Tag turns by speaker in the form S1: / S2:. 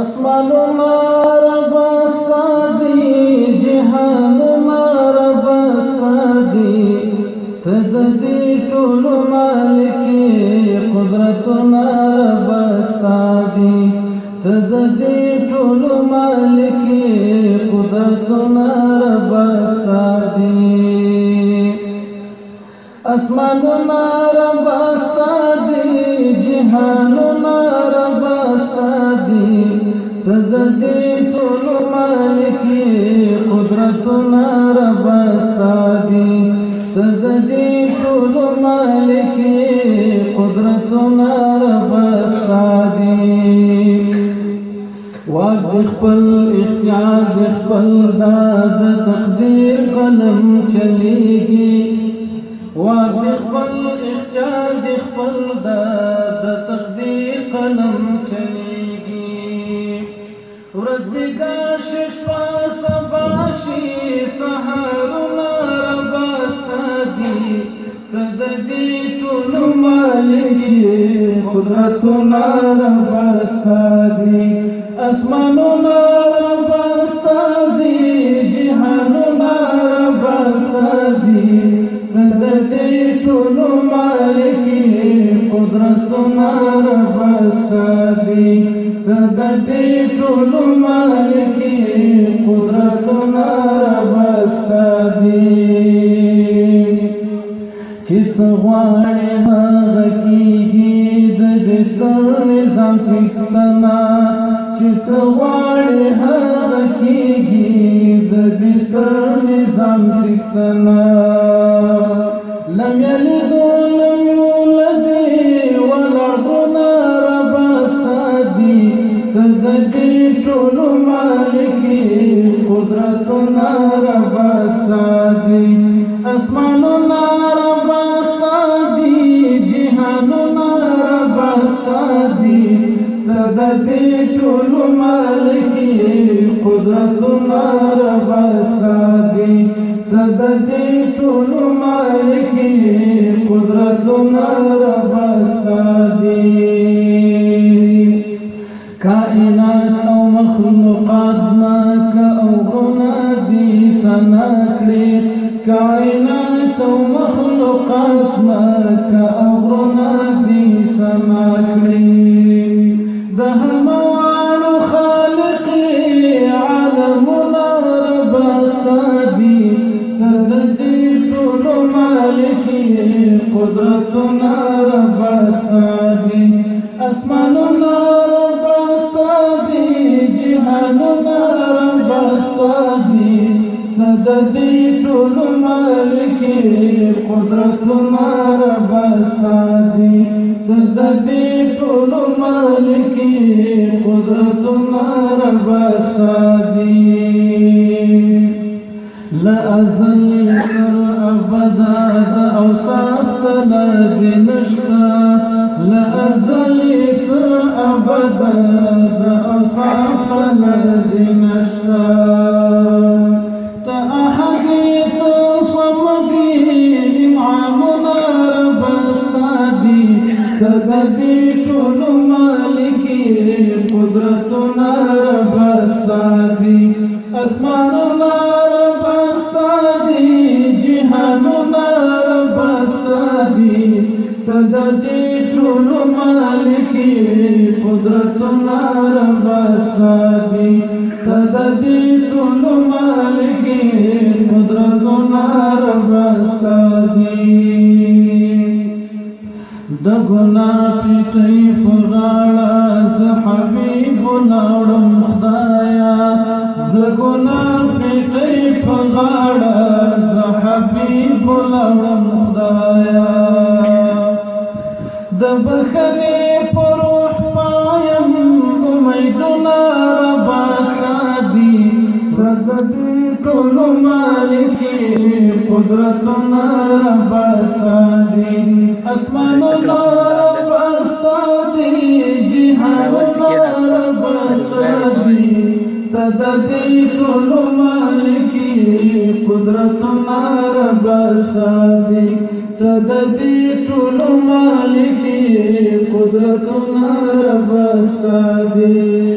S1: اسمانونه رب استادي جهانونه رب استادي تددي ټول مالک قدرتونه رب استادي تددي ټول مالک قدرتونه رب استادي تددي ټول مالک قدرتونه رب استادي واک خپل اختیار خپل د تقدیر قلم چلیږي. واک خپل اختیار خپل د تقدیر قلم چلیږي. ورځ بیګا شش قدرتنا رب استادی اسمانونا رب استادی جهانونا رب استادی تددی تولو مالکی قدرتنا رب استادی تددی څغواړې هغه کیږي د دستر نظام څښتنا چې څغواړې هغه کیږي د دستر نظام څښتنا لم یلد ولم یولد ولغنا رب استادي تددي ټول مالکي قدرتنا د دې ټول مالکی قدرت نار بستا دی د دې تددي ټول مالکي قدرتنا رب استادي تددي ټول مالکي قدرتنا رب استادي لا أزل تر أبدا دا أوصاف تلادي نشتا لا أزل تر أبدا دا أوصاف تلادي نشتا تددي كل مالكي قدرتنا رب استادي اسماننا رب استادي جهاننا رب استادي تددي ټول مالکي قدرتنا رب استادي تددي ټول مالکي قدرتنا رب استادي ګلړم خدایا. د بخنې پروح پایم امیدونه ربا سادي رد دې ټول مالکي قدرتونه ربا سادي اسمانونه ددی ټول مالکی قدرت نار بسادی تددی ټول مالکی قدرت نار بسادی